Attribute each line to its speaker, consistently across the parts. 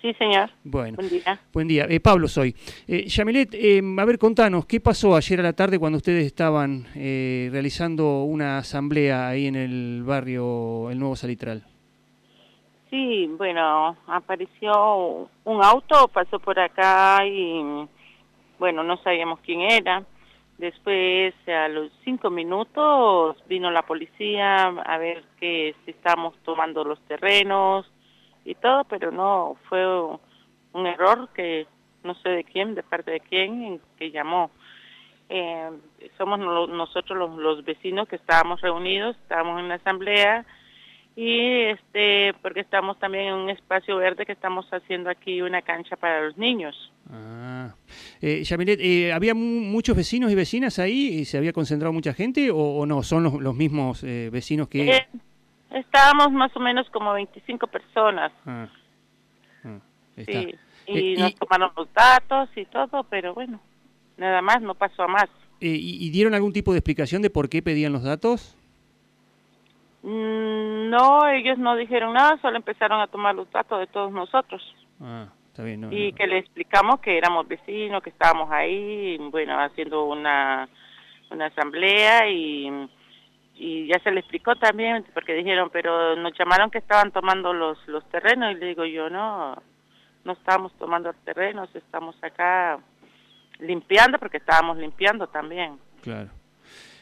Speaker 1: Sí, señor.
Speaker 2: Bueno,
Speaker 1: Buen día.
Speaker 2: buen día. Eh, Pablo soy. Eh, Yamilet, eh, a ver, contanos, ¿qué pasó ayer a la tarde cuando ustedes estaban eh, realizando una asamblea ahí en el barrio El Nuevo Salitral?
Speaker 1: Sí, bueno, apareció un auto, pasó por acá y, bueno, no sabíamos quién era. Después, a los cinco minutos, vino la policía a ver que si estábamos tomando los terrenos y todo, pero no, fue un error que no sé de quién, de parte de quién, que llamó. Eh, somos no- nosotros los, los vecinos que estábamos reunidos, estábamos en la asamblea y este porque estamos también en un espacio verde que estamos haciendo aquí una cancha para los niños.
Speaker 2: Ah. Eh, Yamilet, eh, ¿había mu- muchos vecinos y vecinas ahí? ¿Y ¿Se había concentrado mucha gente o, o no? ¿Son los, los mismos eh, vecinos que...?
Speaker 1: Estábamos más o menos como 25 personas,
Speaker 2: Ah. Ah, está.
Speaker 1: sí, y
Speaker 2: Eh,
Speaker 1: nos tomaron los datos y todo, pero bueno, nada más, no pasó a más.
Speaker 2: Eh, ¿y, y dieron algún tipo de explicación de por qué pedían los datos?
Speaker 1: Mm, No, ellos no dijeron nada, solo empezaron a tomar los datos de todos nosotros.
Speaker 2: Ah, está bien. no,
Speaker 1: y
Speaker 2: no.
Speaker 1: que le explicamos que éramos vecinos, que estábamos ahí, bueno, haciendo una, una asamblea y, y ya se le explicó también, porque dijeron, pero nos llamaron que estaban tomando los, los terrenos y le digo yo, no, no estábamos tomando terrenos, estamos acá limpiando, porque estábamos limpiando también.
Speaker 2: Claro.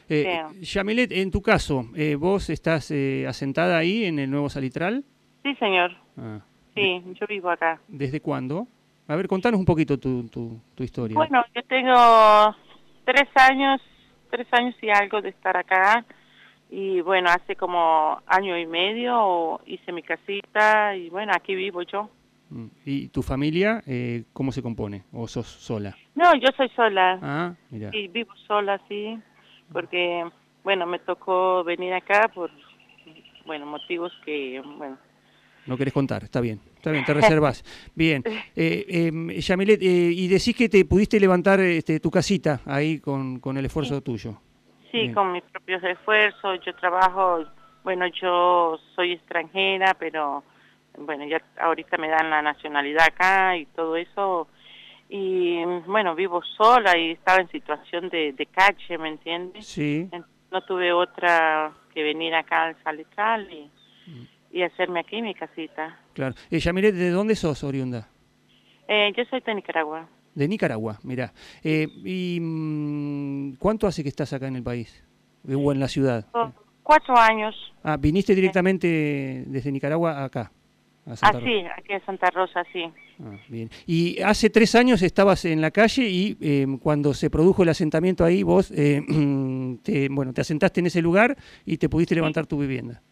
Speaker 2: Eh,
Speaker 1: Sí.
Speaker 2: Yamilet, en tu caso, eh, ¿vos estás eh, asentada ahí en el Nuevo Salitral?
Speaker 1: Sí, señor,
Speaker 2: Ah.
Speaker 1: sí, yo vivo acá.
Speaker 2: ¿Desde cuándo? A ver, contanos un poquito tu, tu, tu historia.
Speaker 1: Bueno, yo tengo tres años, tres años y algo de estar acá. Y bueno, hace como año y medio hice mi casita y bueno, aquí vivo yo.
Speaker 2: Mm. ¿Y tu familia eh, cómo se compone? ¿O sos sola?
Speaker 1: No, yo soy sola.
Speaker 2: Ah, mira.
Speaker 1: Sí, vivo sola, sí. Porque, bueno, me tocó venir acá por, bueno, motivos que, bueno.
Speaker 2: No querés contar, está bien, está bien, te reservas. Bien, eh, eh, Yamilet, eh, y decís que te pudiste levantar este, tu casita ahí con, con el esfuerzo tuyo.
Speaker 1: Sí,
Speaker 2: Bien.
Speaker 1: con mis propios esfuerzos. Yo trabajo, bueno, yo soy extranjera, pero bueno, ya ahorita me dan la nacionalidad acá y todo eso. Y bueno, vivo sola y estaba en situación de, de calle, ¿me entiendes?
Speaker 2: Sí,
Speaker 1: No tuve otra que venir acá al Salitral y, y hacerme aquí mi casita.
Speaker 2: claro. Eh, Yamilet, ¿de dónde sos, oriunda?
Speaker 1: Eh, yo soy de Nicaragua.
Speaker 2: De Nicaragua, mirá. Eh, ¿Y mm, cuánto hace que estás acá en el país? Eh, ¿O en la ciudad?
Speaker 1: Por cuatro años.
Speaker 2: Ah, viniste directamente desde Nicaragua acá, a Santa
Speaker 1: Ah,
Speaker 2: Rosa.
Speaker 1: sí, aquí en Santa Rosa, sí.
Speaker 2: Ah, bien. Y hace tres años estabas en la calle y eh, cuando se produjo el asentamiento ahí, vos eh, te, bueno, te asentaste en ese lugar y te pudiste levantar tu vivienda.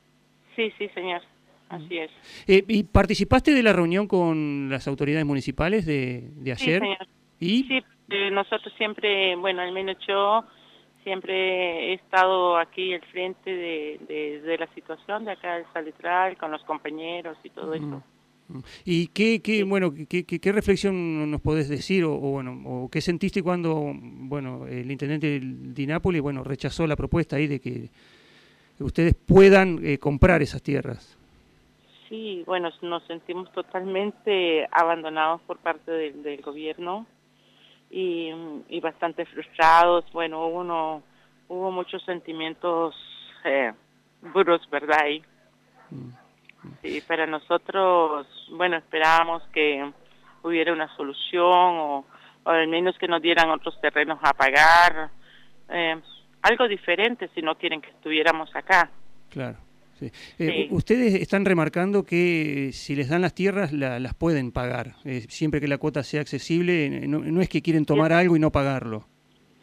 Speaker 1: Sí, sí, señor. Así es.
Speaker 2: Eh, ¿Y participaste de la reunión con las autoridades municipales de, de
Speaker 1: Sí,
Speaker 2: ayer?
Speaker 1: señor.
Speaker 2: ¿Y?
Speaker 1: Sí, eh, nosotros siempre, bueno, al menos yo siempre he estado aquí al frente de, de, de la situación de acá del Salitral, con los compañeros y todo eso.
Speaker 2: Mm. ¿Y qué, qué, bueno, qué, qué- qué reflexión nos podés decir o, o, bueno, o qué sentiste cuando bueno, el intendente Di Napoli bueno, rechazó la propuesta ahí de que ustedes puedan eh, comprar esas tierras?
Speaker 1: Sí, bueno, nos sentimos totalmente abandonados por parte del, del gobierno y, y bastante frustrados. Bueno, uno, hubo muchos sentimientos eh, duros, ¿verdad? Ahí. Sí, para nosotros, bueno, esperábamos que hubiera una solución o, o al menos que nos dieran otros terrenos a pagar, eh, algo diferente si no quieren que estuviéramos acá.
Speaker 2: Claro. Sí. Eh,
Speaker 1: Sí.
Speaker 2: Ustedes están remarcando que eh, si les dan las tierras la- las pueden pagar, eh, siempre que la cuota sea accesible, no, no es que quieren tomar algo y no pagarlo.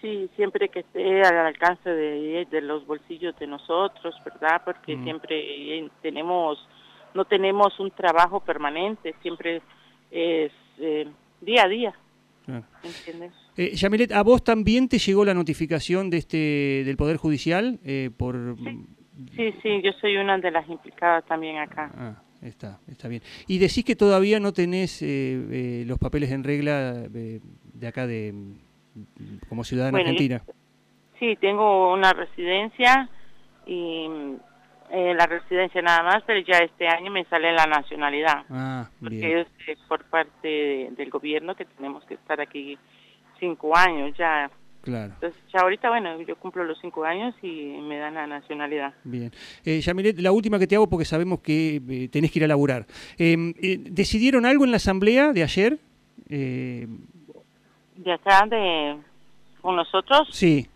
Speaker 1: Sí, siempre que esté al alcance de, de los bolsillos de nosotros, ¿verdad? Porque
Speaker 2: Mm.
Speaker 1: siempre tenemos, no tenemos un trabajo permanente, siempre es eh, día a día,
Speaker 2: Claro.
Speaker 1: ¿entiendes?
Speaker 2: Eh, Yamilet, ¿a vos también te llegó la notificación de este del Poder Judicial eh, por...
Speaker 1: Sí, sí, yo soy una de las implicadas también acá.
Speaker 2: Ah, está, está bien. Y decís que todavía no tenés eh, eh, los papeles en regla eh, de acá de como ciudadana
Speaker 1: Bueno, yo-
Speaker 2: argentina.
Speaker 1: Sí, tengo una residencia y eh, la residencia nada más, pero ya este año me sale la nacionalidad.
Speaker 2: Ah,
Speaker 1: porque
Speaker 2: bien.
Speaker 1: es eh, por parte de- del gobierno que tenemos que estar aquí cinco años ya.
Speaker 2: Claro.
Speaker 1: Entonces ya ahorita, bueno, yo cumplo los cinco años y me dan la nacionalidad.
Speaker 2: Bien. Eh, Yamilet, la última que te hago porque sabemos que eh, tenés que ir a laburar. Eh, eh, ¿Decidieron algo en la asamblea de ayer? Eh,
Speaker 1: De acá, de con nosotros,
Speaker 2: sí.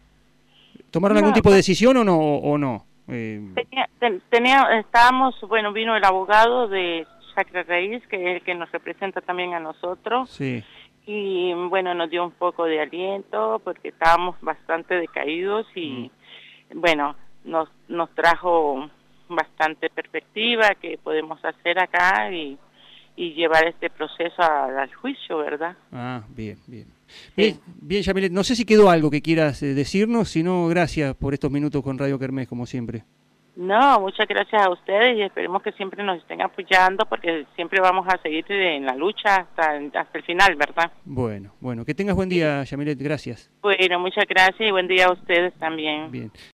Speaker 2: ¿Tomaron
Speaker 1: No,
Speaker 2: algún tipo de decisión o no? O no?
Speaker 1: Tenía, ten- tenía- estábamos, bueno, vino el abogado de Chacra Raíz, que es el que nos representa también a nosotros.
Speaker 2: sí.
Speaker 1: Y bueno, nos dio un poco de aliento porque estábamos bastante decaídos y bueno, nos, nos trajo bastante perspectiva que podemos hacer acá y, y llevar este proceso al juicio, ¿verdad?
Speaker 2: Ah, bien, bien. Bien, bien, Yamilet, no sé si quedó algo que quieras eh, decirnos, si no, gracias por estos minutos con Radio Kermés, como siempre.
Speaker 1: No, muchas gracias a ustedes y esperemos que siempre nos estén apoyando porque siempre vamos a seguir en la lucha hasta, hasta el final, ¿verdad?
Speaker 2: Bueno, bueno, que tengas buen día, Yamilet, gracias.
Speaker 1: Bueno, muchas gracias y buen día a ustedes también.
Speaker 2: Bien.